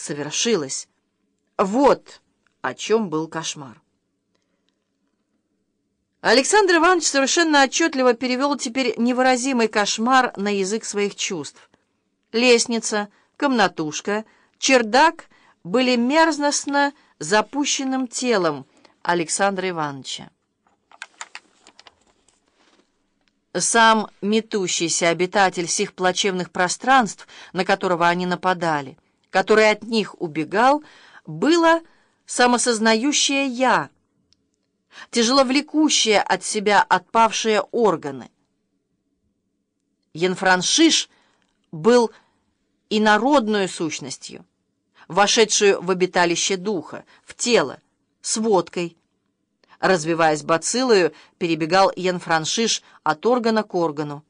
совершилось. Вот о чем был кошмар. Александр Иванович совершенно отчетливо перевел теперь невыразимый кошмар на язык своих чувств. Лестница, комнатушка, чердак были мерзностно запущенным телом Александра Ивановича. Сам метущийся обитатель сих плачевных пространств, на которого они нападали, который от них убегал, было самосознающее «я», тяжело влекущее от себя отпавшие органы. Янфраншиш был инородную сущностью, вошедшую в обиталище духа, в тело, с водкой, развиваясь бациллою, перебегал Янфраншиш от органа к органу.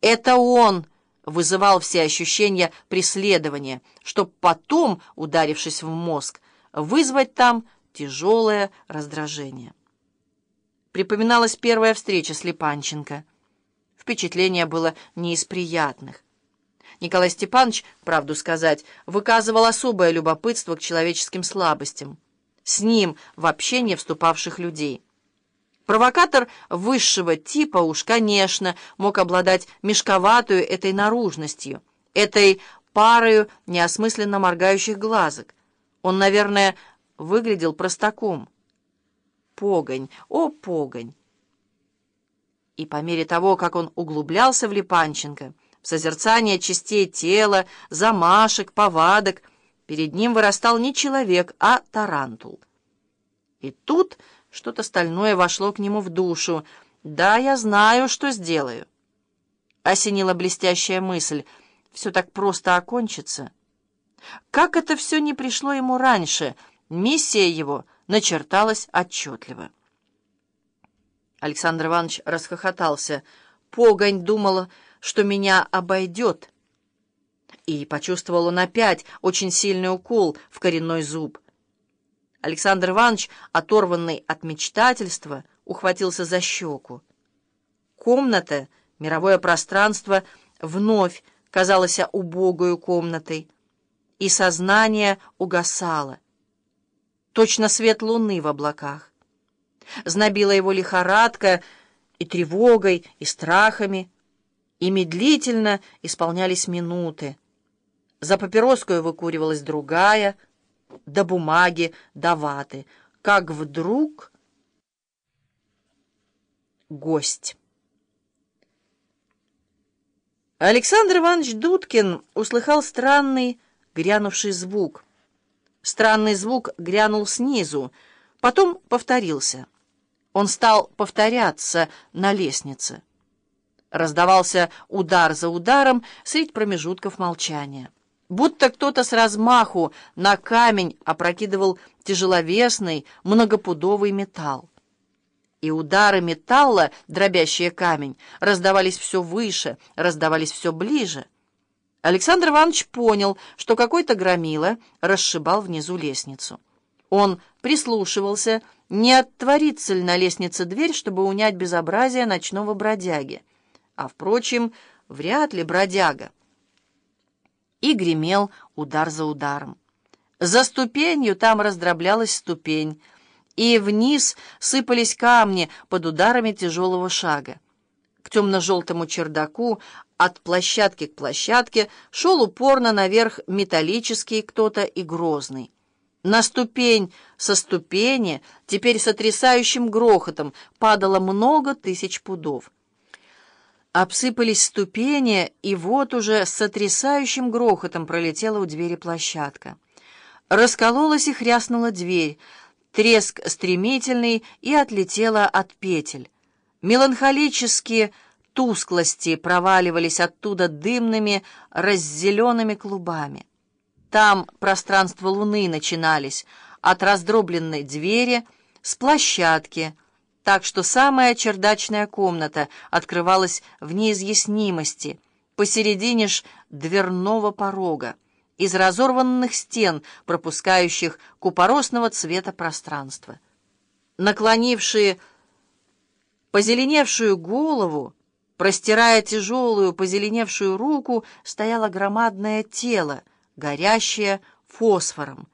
Это он вызывал все ощущения преследования, чтобы потом, ударившись в мозг, вызвать там тяжелое раздражение. Припоминалась первая встреча с Липанченко. Впечатление было не из приятных. Николай Степанович, правду сказать, выказывал особое любопытство к человеческим слабостям с ним в общение вступавших людей. Провокатор высшего типа уж, конечно, мог обладать мешковатою этой наружностью, этой парою неосмысленно моргающих глазок. Он, наверное, выглядел простаком. Погань, о, погань! И по мере того, как он углублялся в Липанченко, в созерцание частей тела, замашек, повадок, Перед ним вырастал не человек, а тарантул. И тут что-то стальное вошло к нему в душу. «Да, я знаю, что сделаю». Осенила блестящая мысль. «Все так просто окончится». Как это все не пришло ему раньше? Миссия его начерталась отчетливо. Александр Иванович расхохотался. Погонь думала, что меня обойдет и почувствовал он опять очень сильный укол в коренной зуб. Александр Иванович, оторванный от мечтательства, ухватился за щеку. Комната, мировое пространство, вновь казалось убогою комнатой, и сознание угасало. Точно свет луны в облаках. Знобила его лихорадка и тревогой, и страхами, и медлительно исполнялись минуты. За папироскую выкуривалась другая, до бумаги, до ваты. Как вдруг гость. Александр Иванович Дудкин услыхал странный грянувший звук. Странный звук грянул снизу, потом повторился. Он стал повторяться на лестнице. Раздавался удар за ударом средь промежутков молчания будто кто-то с размаху на камень опрокидывал тяжеловесный многопудовый металл. И удары металла, дробящие камень, раздавались все выше, раздавались все ближе. Александр Иванович понял, что какой-то громила расшибал внизу лестницу. Он прислушивался, не отворится ли на лестнице дверь, чтобы унять безобразие ночного бродяги. А, впрочем, вряд ли бродяга и гремел удар за ударом. За ступенью там раздроблялась ступень, и вниз сыпались камни под ударами тяжелого шага. К темно-желтому чердаку от площадки к площадке шел упорно наверх металлический кто-то и грозный. На ступень со ступени, теперь сотрясающим грохотом, падало много тысяч пудов. Обсыпались ступени, и вот уже с сотрясающим грохотом пролетела у двери площадка. Раскололась и хряснула дверь, треск стремительный и отлетела от петель. Меланхолические тусклости проваливались оттуда дымными, раззелеными клубами. Там пространство луны начинались от раздробленной двери с площадки — так что самая чердачная комната открывалась в неизъяснимости, посередине ж дверного порога, из разорванных стен, пропускающих купоросного цвета пространства. Наклонившие позеленевшую голову, простирая тяжелую позеленевшую руку, стояло громадное тело, горящее фосфором.